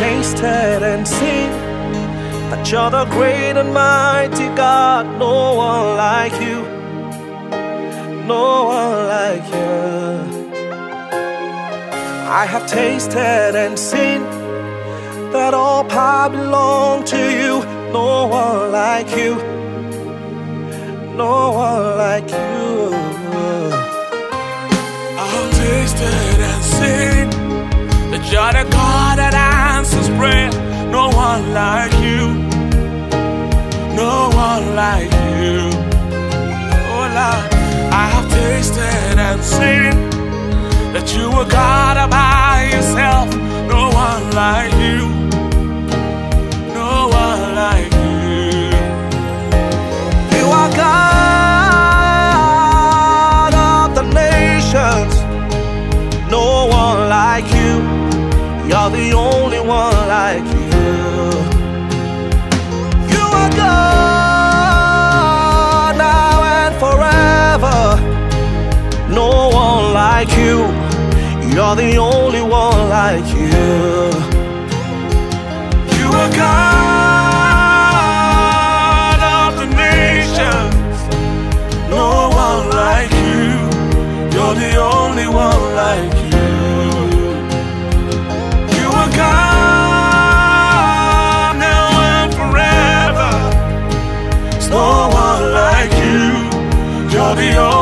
tasted and seen that you're the great and mighty God, no one like you, no one like you. I have tasted and seen that all power belongs to you, no one like you, no one like you. I've tasted and seen that you're the rare. No one like you. No one like you. Oh Lord, I have tasted and seen that you were God by yourself. No one like you. No one like you. You are God of the nations. No one like you. You're the only one like you. You are God now and forever. No one like you. You're the only one like you. You are God. be.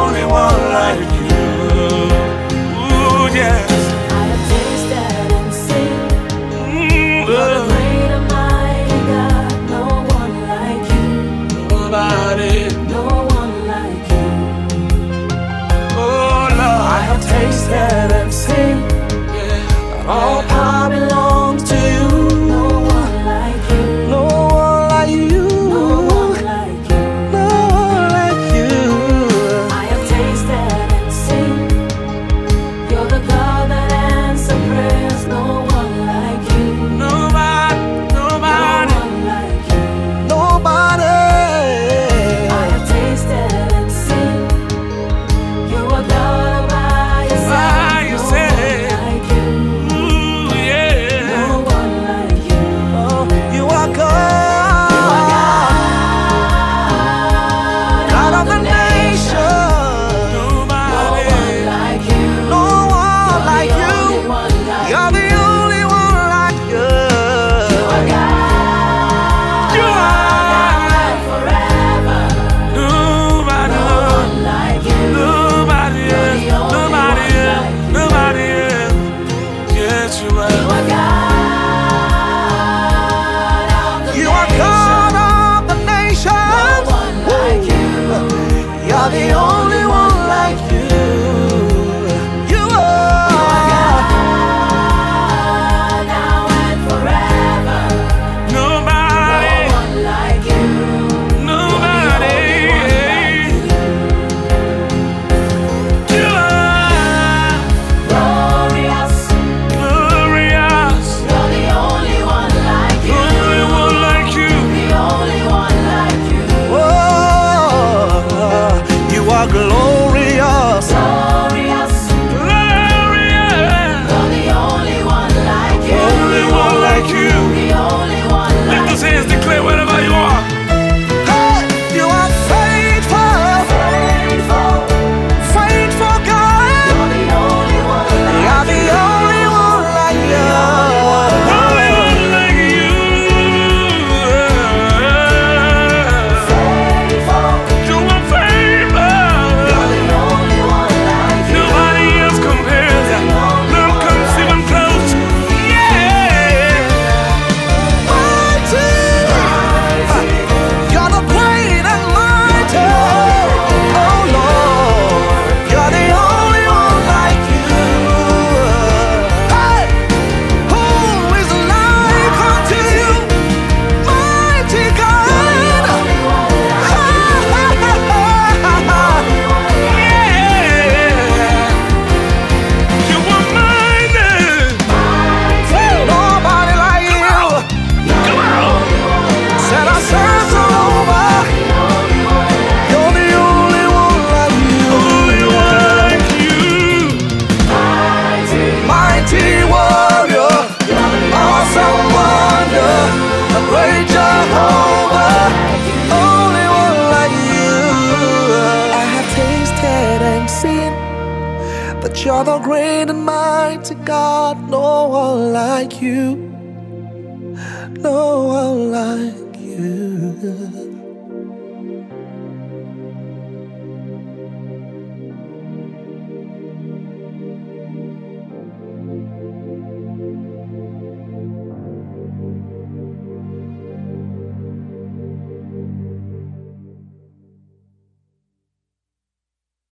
You're the great and mighty God. No one like you. No one like you.